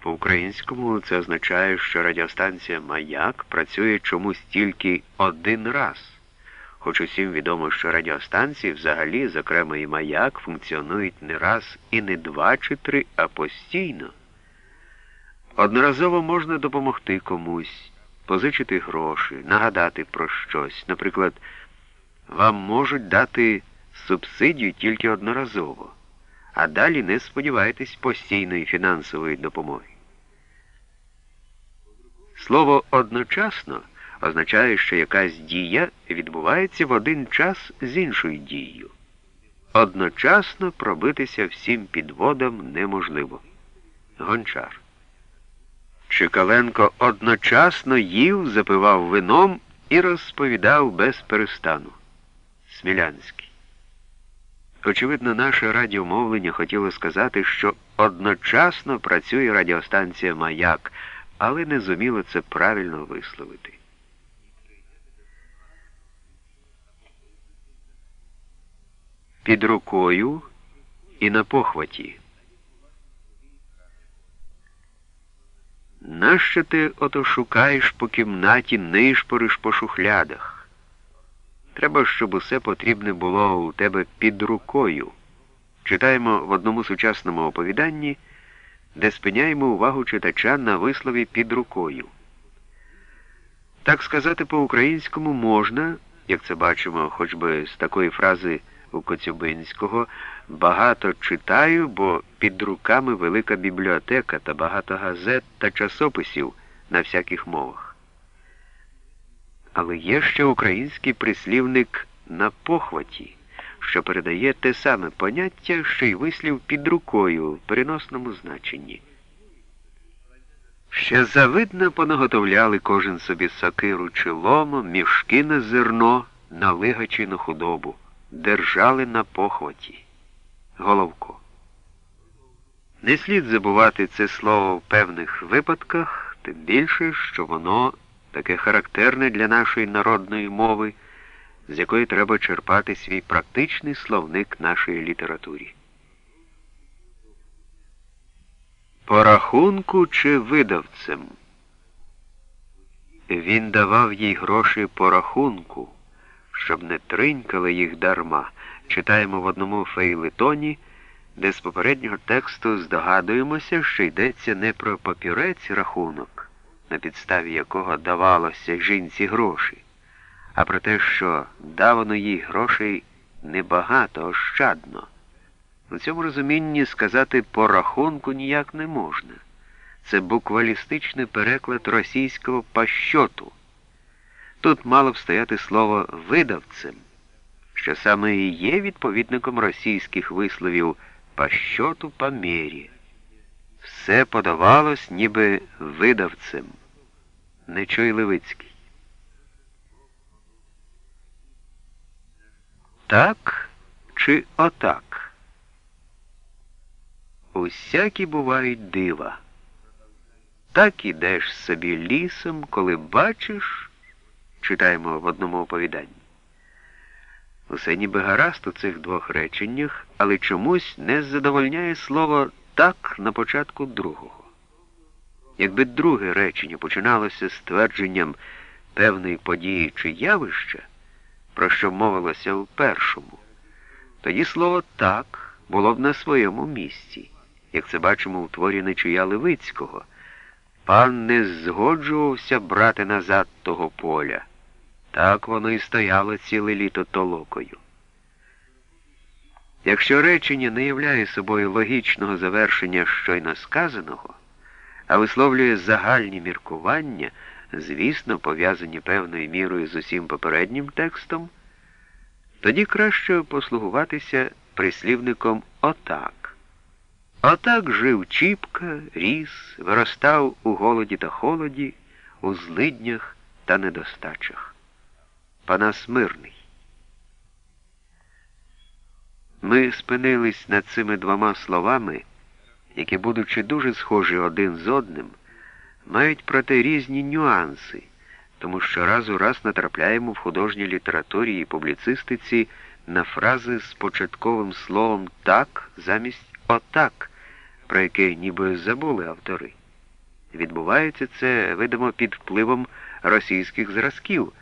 По-українському це означає, що радіостанція Маяк працює чомусь тільки один раз. Хоч усім відомо, що радіостанції взагалі, зокрема і маяк, функціонують не раз і не два чи три, а постійно. Одноразово можна допомогти комусь, позичити гроші, нагадати про щось. Наприклад, вам можуть дати субсидію тільки одноразово, а далі не сподівайтесь постійної фінансової допомоги. Слово одночасно означає, що якась дія відбувається в один час з іншою дією. Одночасно пробитися всім підводам неможливо. Гончар. Чекаленко одночасно їв, запивав вином і розповідав без перестану. Смілянський. Очевидно, наше радіомовлення хотіло сказати, що одночасно працює радіостанція Маяк, але не зуміло це правильно висловити. Під рукою і на похваті. Нащо ти ото шукаєш по кімнаті, нишпориш по шухлядах? Треба, щоб усе потрібне було у тебе під рукою. Читаємо в одному сучасному оповіданні, де спиняємо увагу читача на вислові під рукою. Так сказати по-українському можна, як це бачимо, хоч би з такої фрази у Коцюбинського, багато читаю, бо під руками велика бібліотека та багато газет та часописів на всяких мовах. Але є ще український прислівник на похваті, що передає те саме поняття, що й вислів під рукою в переносному значенні. Ще завидно понаготовляли кожен собі сокиру чи лому, мішки на зерно, на на худобу, держали на похваті. Головко. Не слід забувати це слово в певних випадках, тим більше, що воно таке характерне для нашої народної мови, з якої треба черпати свій практичний словник нашої літературі. По рахунку чи видавцем. Він давав їй гроші по рахунку, щоб не тринькали їх дарма. Читаємо в одному фейлетоні, де з попереднього тексту здогадуємося, що йдеться не про папірець рахунок, на підставі якого давалося жінці гроші, а про те, що давано їй грошей небагато, ощадно. У цьому розумінні сказати по рахунку ніяк не можна. Це буквалістичний переклад російського пащоту. Тут мало б стояти слово видавцем, що саме і є відповідником російських висловів пащоту по мірі. Все подавалось ніби видавцем. Нечуй Левицький. Так чи отак? Усякі бувають дива. Так ідеш собі лісом, коли бачиш, читаємо в одному оповіданні. Усе ніби гаразд у цих двох реченнях, але чомусь не задовольняє слово так на початку другого. Якби друге речення починалося з твердженням певної події чи явища, про що мовилося у першому, тоді слово так було б на своєму місці, як це бачимо у творі Нечия Левицького. Пан не згоджувався брати назад того поля. Так воно і стояло ціле літо толокою. Якщо речення не являє собою логічного завершення щойно сказаного, а висловлює загальні міркування, звісно, пов'язані певною мірою з усім попереднім текстом, тоді краще послугуватися прислівником отак. Отак жив Чіпка, ріс, виростав у голоді та холоді, у злиднях та недостачах. Панас Мирний. Ми спинились над цими двома словами, які, будучи дуже схожі один з одним, мають проте різні нюанси, тому що раз у раз натрапляємо в художній літературі і публіцистиці на фрази з початковим словом так замість отак, про яке ніби забули автори. Відбувається це, видимо, під впливом російських зразків.